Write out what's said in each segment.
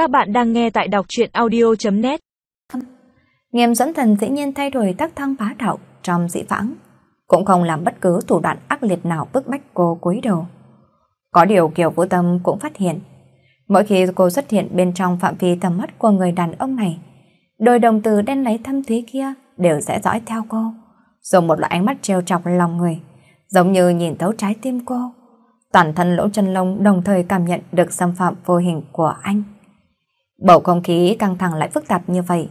Các bạn đang nghe tại đọc truyện audio.net Nghiêm dẫn thần dĩ nhiên thay đổi tác thăng bá đạo trong dĩ vãng, cũng không làm bất cứ thủ đoạn ác liệt nào bức bách cô cúi đầu. Có điều Kiều Vũ Tâm cũng phát hiện, mỗi khi cô xuất hiện bên trong phạm vi tầm mắt của người đàn ông này, đôi đồng từ đen lấy thâm thúy kia đều sẽ dõi theo cô, dùng một loại ánh mắt trêu chọc lòng người, giống như nhìn thấu trái tim cô. Toàn thân lỗ chân lông đồng thời cảm nhận được xâm phạm vô hình của anh. Bầu không khí căng thẳng lại phức tạp như vậy,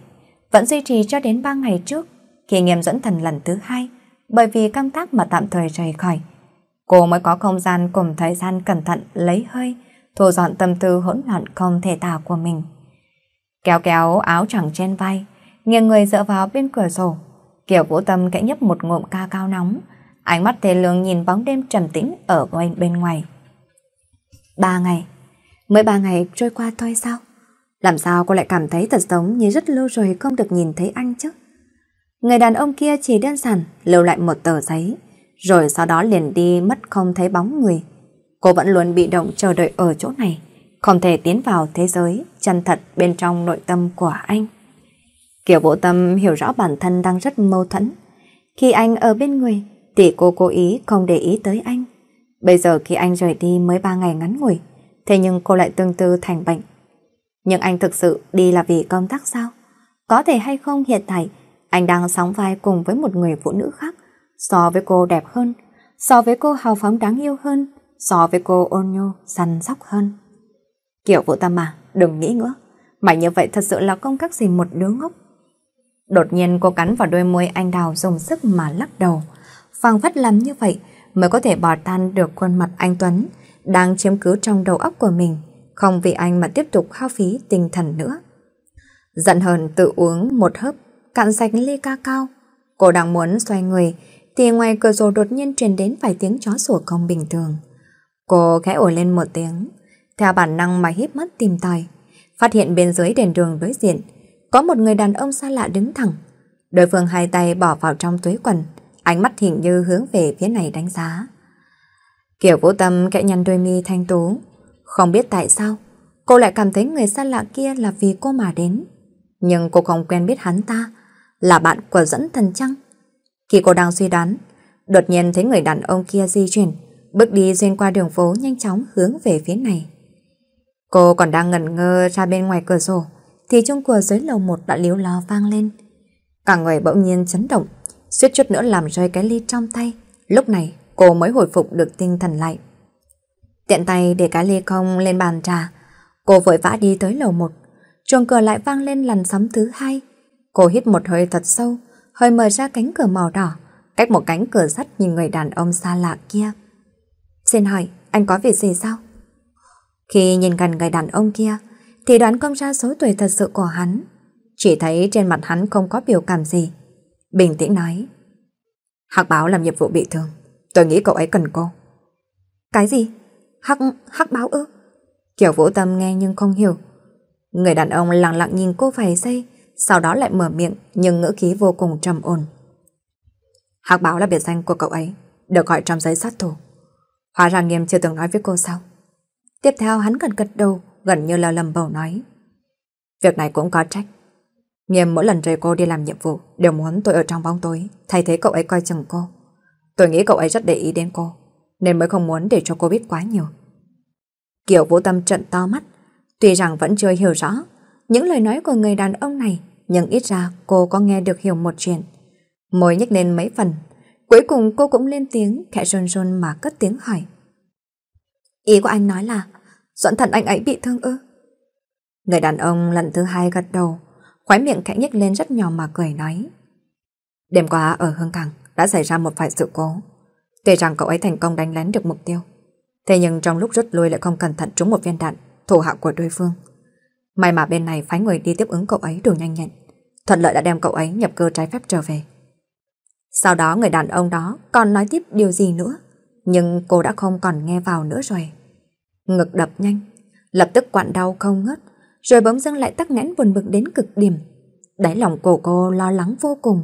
vẫn duy trì cho đến 3 ngày trước, khi nghiêm dẫn thần lần thứ hai, bởi vì công tác mà tạm thời rời khỏi. Cô mới có không gian cùng thời gian cẩn thận lấy hơi, thu dọn tâm tư hỗn loạn không thể tả của mình. Kéo kéo áo chẳng trên vai, nghiêng người dựa vào bên cửa sổ, kiểu vũ tâm kẽ nhấp một ngụm ca cao nóng, ánh mắt thề lương nhìn bóng đêm trầm tĩnh ở bên bên ngoài. Ba ngày, mới ba ngày trôi qua thôi sao? Làm sao cô lại cảm thấy thật giống như rất lâu rồi không được nhìn thấy anh chứ? Người đàn ông kia chỉ đơn giản lưu lại một tờ giấy, rồi sau đó liền đi mất không thấy bóng người. Cô vẫn luôn bị động chờ đợi ở chỗ này, không thể tiến vào thế giới chân thật bên trong nội tâm của anh. Kiều Bộ Tâm hiểu rõ bản thân đang rất mâu thuẫn. Khi anh ở bên người, thì cô cố ý không để ý tới anh. Bây giờ khi anh rời đi mới ba ngày ngắn ngủi, thế nhưng cô lại tương tư thành bệnh. Nhưng anh thực sự đi là vì công tác sao? Có thể hay không hiện tại anh đang sóng vai cùng với một người phụ nữ khác, so với cô đẹp hơn, so với cô hào phóng đáng yêu hơn, so với cô ôn nhô, săn sóc hơn. Kiểu vũ tâm mà đừng nghĩ nữa, Mà như vậy thật sự là không khác gì một đứa ngốc. Đột nhiên cô cắn vào đôi môi anh đào dùng sức mà lắc đầu, phang phất làm như vậy mới có thể bỏ tan được khuôn mặt anh Tuấn đang chiếm cứ trong đầu óc của mình, không vì anh mà tiếp tục hao phí tinh thần nữa. Giận hờn tự uống một hớp, cạn sạch ly ca cao. Cô đang muốn xoay người, thì ngoài cửa sổ đột nhiên truyền đến vài tiếng chó sủa không bình thường. Cô khẽ ổi lên một tiếng, theo bản năng mà híp mắt tìm tòi, phát hiện bên dưới đèn đường đối diện, có một người đàn ông xa lạ đứng thẳng. Đối phương hai tay bỏ vào trong túi quần, ánh mắt hình như hướng về phía này đánh giá. Kiểu vũ tâm kẽ nhăn đôi mi thanh tú, không biết tại sao, cô lại cảm thấy người xa lạ kia là vì cô mà đến. Nhưng cô không quen biết hắn ta, là bạn của dẫn thần trăng. Khi cô đang suy đoán, đột nhiên thấy người đàn ông kia di chuyển, bước đi xuyên qua đường phố nhanh chóng hướng về phía này. Cô còn đang ngẩn ngơ ra bên ngoài cửa sổ, thì chung cửa dưới lầu một đã liếu lo vang lên. Cả người bỗng nhiên chấn động, suýt chút nữa làm rơi cái ly trong tay. Lúc này cô mới hồi phục được tinh thần lại. Tiện tay để cái ly không lên bàn trà, cô vội vã đi tới lầu một. chuồng cửa lại vang lên làn sóng thứ hai. Cô hít một hơi thật sâu, hơi mở ra cánh cửa màu đỏ, cách một cánh cửa sắt nhìn người đàn ông xa lạ kia. Xin hỏi, anh có việc gì sao? Khi nhìn gần người đàn ông kia, thì đoán không ra số tuổi thật sự của hắn. Chỉ thấy trên mặt hắn không có biểu cảm gì. Bình tĩnh nói. hạc báo làm nhiệm vụ bị thương. Tôi nghĩ cậu ấy cần cô. Cái gì? Hắc, hắc báo ư? Kiểu vũ tâm nghe nhưng không hiểu. Người đàn ông lặng lặng nhìn cô vài giây, sau đó lại mở miệng nhưng ngữ khí vô cùng trầm ổn. Hắc báo là biệt danh của cậu ấy, được gọi trong giấy sát thủ. Hóa ra nghiêm chưa từng nói với cô sao? Tiếp theo hắn gần gật đầu, gần như là lầm bầu nói. Việc này cũng có trách. Nghiêm mỗi lần rời cô đi làm nhiệm vụ đều muốn tôi ở trong bóng tối, thay thế cậu ấy coi chừng cô. Tôi nghĩ cậu ấy rất để ý đến cô, nên mới không muốn để cho cô biết quá nhiều. Kiểu vũ tâm trận to mắt, tuy rằng vẫn chưa hiểu rõ những lời nói của người đàn ông này, nhưng ít ra cô có nghe được hiểu một chuyện. Môi nhếch lên mấy phần, cuối cùng cô cũng lên tiếng khẽ run run mà cất tiếng hỏi. Ý của anh nói là dọn thận anh ấy bị thương ư? Người đàn ông lần thứ hai gật đầu, khóe miệng khẽ nhếch lên rất nhỏ mà cười nói. Đêm qua ở Hương Cảng đã xảy ra một vài sự cố. Tuy rằng cậu ấy thành công đánh lén được mục tiêu. Thế nhưng trong lúc rút lui lại không cẩn thận trúng một viên đạn thủ hạ của đối phương. May mà bên này phái người đi tiếp ứng cậu ấy đủ nhanh nhẹn. Thuận lợi đã đem cậu ấy nhập cơ trái phép trở về. Sau đó người đàn ông đó còn nói tiếp điều gì nữa. Nhưng cô đã không còn nghe vào nữa rồi. Ngực đập nhanh, lập tức quặn đau không ngớt, rồi bỗng dưng lại tắc nghẽn buồn bực đến cực điểm. Đáy lòng cổ cô lo lắng vô cùng.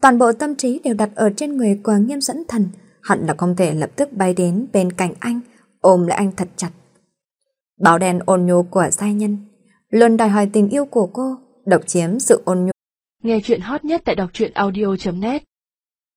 Toàn bộ tâm trí đều đặt ở trên người của nghiêm dẫn thần, hận là không thể lập tức bay đến bên cạnh anh, ôm lại anh thật chặt. Báo đèn ôn nhu của sai nhân, luôn đòi hỏi tình yêu của cô, độc chiếm sự ôn nhu. Nghe chuyện hot nhất tại đọc truyện audio.net